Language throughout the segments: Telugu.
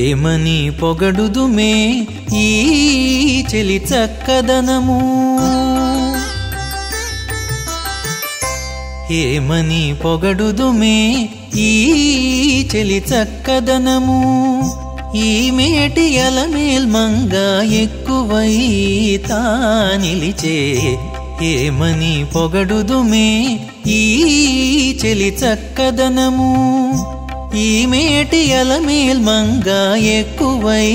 ఏమని పొగడుదుమే? ఈ చెలి చక్కదనము. ఏమని పొగడుదుమే ఈ చెలి చక్కదనము. ఈ మేటి అలమేల్మంగ ఎక్కువై తా నిలిచే ఏమని పొగడుదుమే ఈ చెలి చక్కదనము. ఈ మేటి అలమేల్ మంగా ఎక్కువై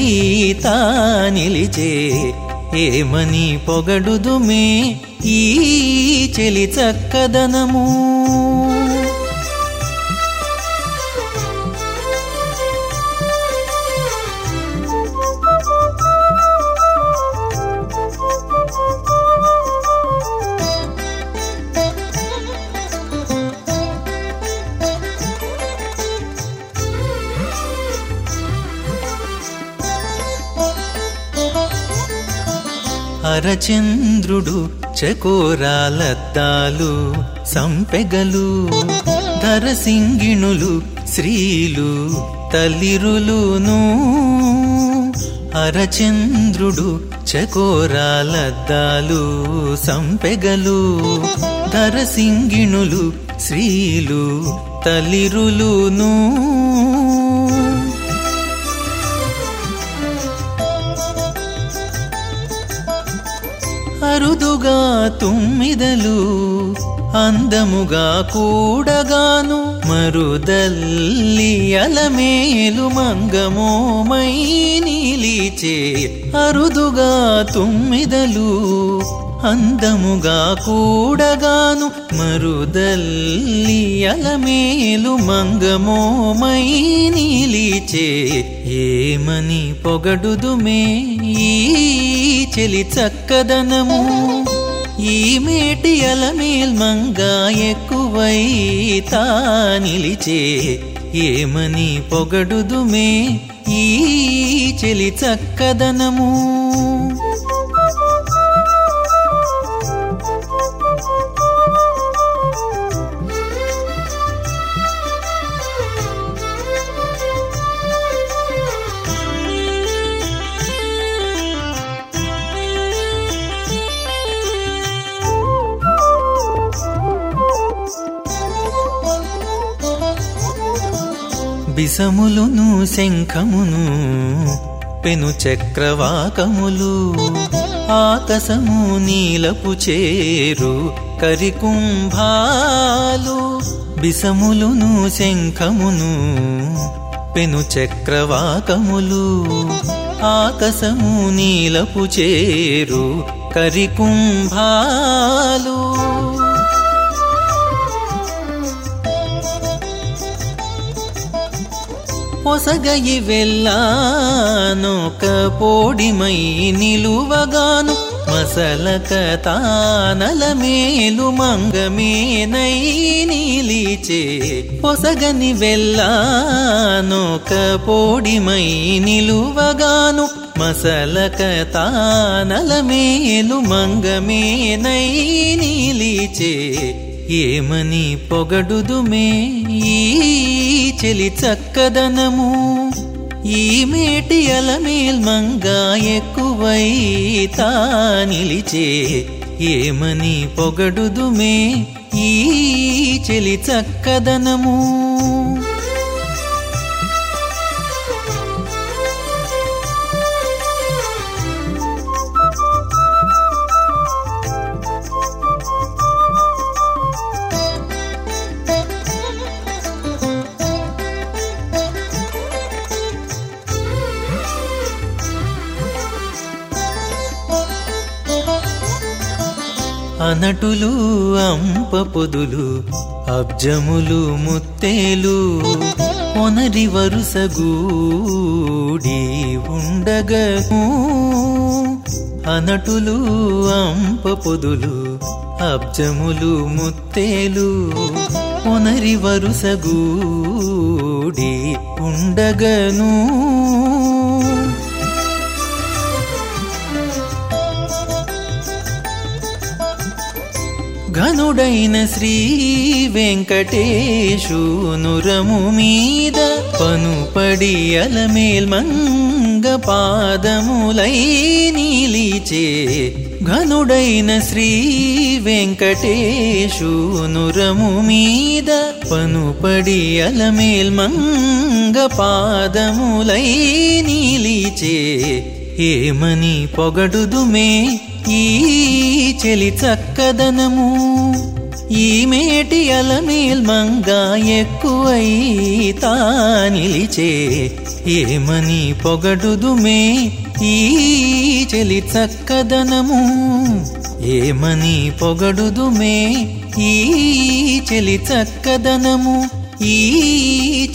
తా నిలిచే ఏమని పొగడుదుమే ఈ చెలి చక్కదనము. అరచంద్రుడు చకోరాలద్దాలు సంపెగలు ధరసింగిణులు శ్రీలు తల్లిరులును. అరచంద్రుడు చకోరాలద్దాలు సంపెగలు ధరసింగిణులు శ్రీలు తల్లిరులును. అరుదుగా తుమ్మిదలు అందముగా కూడగాను మరుదల్లి అలమేలు మంగమోమై నీలిచే అరుదుగా తుమ్మిదలు అందముగా కూడగాను మరుదల్లి అలమేలు మంగమోమై నీలిచే ఏమని పొగడుదుమే ఈ చెలి చక్కదనము. ఈ మేటి అలమేల్మంగా ఎక్కువై తా నిలిచే ఏమని పొగడుదుమే ఈ చెలి చక్కదనము. బిసములును శంఖమును పెను చక్రవాకములు ఆకసము నీలపు చేరు కరికుంభాలు బిసములును శంఖమును పెను చక్రవాకములు ఆకసము నీలపు చేరు కరికుంభాలు. పొసగయి వెళ్ళానొక పోడిమై నిలువగాను మసలక తానల మేలు మంగమేనై నీలిచే పొసగని వెళ్ళానొక పోడిమై నిలువగాను మసలక తానల మేలు మంగమేనై నీలిచే ఏమని పొగడుదుమే? ఈ చెలి చక్కదనము ఈ మేటి అలమేల్మంగ ఎక్కువై తా నిలిచే. ఏమని పొగడుదుమే? ఈ చెలి చక్కదనము. అనటులు అంపపొదులు అబ్జములు ముత్తేలు ఒనరి వరుసగూడి ఉండగను అనటులు అంపపొదులు అబ్జములు ముత్తేలు ఒనరి వరుసగూడి ఉండగను పనుడైన శ్రీ వెంకటేశునురము మీద పనుపడి అలమేల్మంగ పాదములై నీలిచే ఘనుడైన శ్రీ వెంకటేశునురము మీద పనుపడి అలమేల్మంగ పాదములై నీలిచే ఏమని పొగడుదుమే ఈ చెలి చక్కదనము. ఈ మేటి అలమేల్మంగా ఎక్కువై తానిలిచే ఏమని పొగడుదుమే ఈ చెలి చక్కదనము. ఏమని పొగడుదుమే ఈ చెలి చక్కదనము. ఈ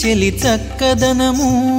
చెలి చక్కదనము.